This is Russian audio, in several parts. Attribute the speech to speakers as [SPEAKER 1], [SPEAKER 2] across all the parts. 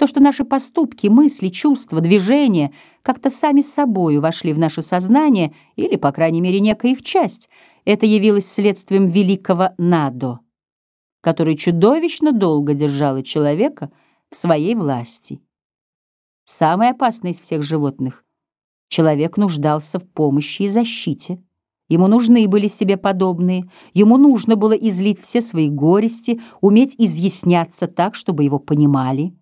[SPEAKER 1] То, что наши поступки, мысли, чувства, движения как-то сами собою вошли в наше сознание, или, по крайней мере, некая их часть, это явилось следствием великого «надо», который чудовищно долго держало человека в своей власти. Самый опасный из всех животных, человек нуждался в помощи и защите. Ему нужны были себе подобные, ему нужно было излить все свои горести, уметь изъясняться так, чтобы его понимали.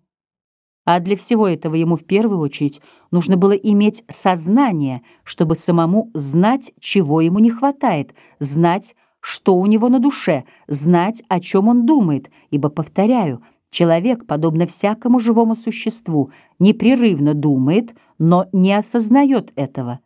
[SPEAKER 1] А для всего этого ему в первую очередь нужно было иметь сознание, чтобы самому знать, чего ему не хватает, знать, что у него на душе, знать, о чем он думает, ибо, повторяю, человек, подобно всякому живому существу, непрерывно думает, но не осознает этого.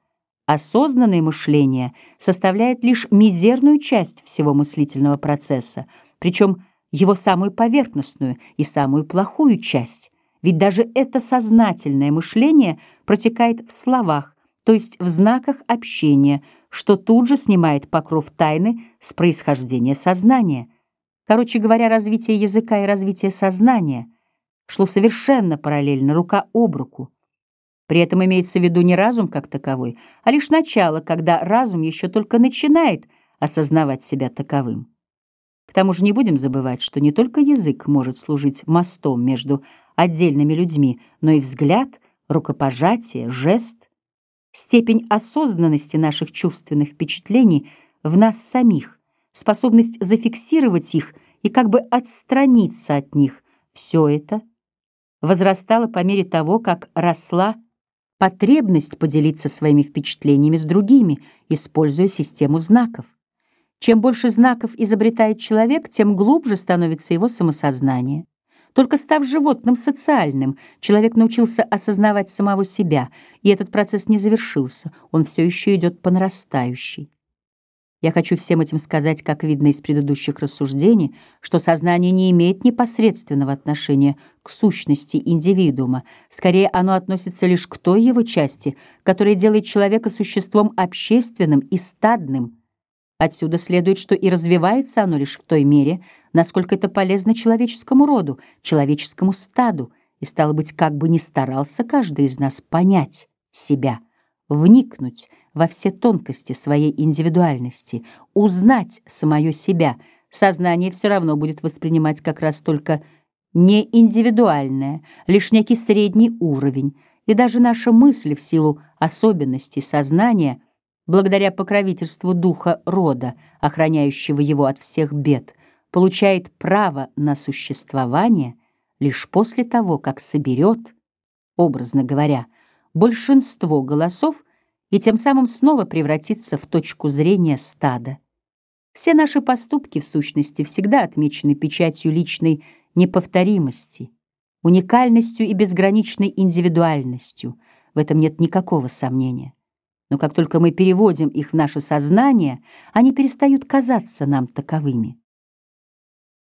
[SPEAKER 1] Осознанное мышление составляет лишь мизерную часть всего мыслительного процесса, причем его самую поверхностную и самую плохую часть. Ведь даже это сознательное мышление протекает в словах, то есть в знаках общения, что тут же снимает покров тайны с происхождения сознания. Короче говоря, развитие языка и развитие сознания шло совершенно параллельно, рука об руку. При этом имеется в виду не разум как таковой, а лишь начало, когда разум еще только начинает осознавать себя таковым. К тому же не будем забывать, что не только язык может служить мостом между отдельными людьми, но и взгляд, рукопожатие, жест, степень осознанности наших чувственных впечатлений в нас самих, способность зафиксировать их и как бы отстраниться от них, все это возрастало по мере того, как росла потребность поделиться своими впечатлениями с другими, используя систему знаков. Чем больше знаков изобретает человек, тем глубже становится его самосознание. Только став животным социальным, человек научился осознавать самого себя, и этот процесс не завершился, он все еще идет по нарастающей. Я хочу всем этим сказать, как видно из предыдущих рассуждений, что сознание не имеет непосредственного отношения к сущности индивидуума, скорее оно относится лишь к той его части, которая делает человека существом общественным и стадным, Отсюда следует, что и развивается оно лишь в той мере, насколько это полезно человеческому роду, человеческому стаду, и, стало быть, как бы ни старался каждый из нас понять себя, вникнуть во все тонкости своей индивидуальности, узнать самое себя, сознание все равно будет воспринимать как раз только не индивидуальное, лишь некий средний уровень, и даже наша мысль в силу особенностей сознания — благодаря покровительству духа рода, охраняющего его от всех бед, получает право на существование лишь после того, как соберет, образно говоря, большинство голосов и тем самым снова превратится в точку зрения стада. Все наши поступки, в сущности, всегда отмечены печатью личной неповторимости, уникальностью и безграничной индивидуальностью. В этом нет никакого сомнения. Но как только мы переводим их в наше сознание, они перестают казаться нам таковыми.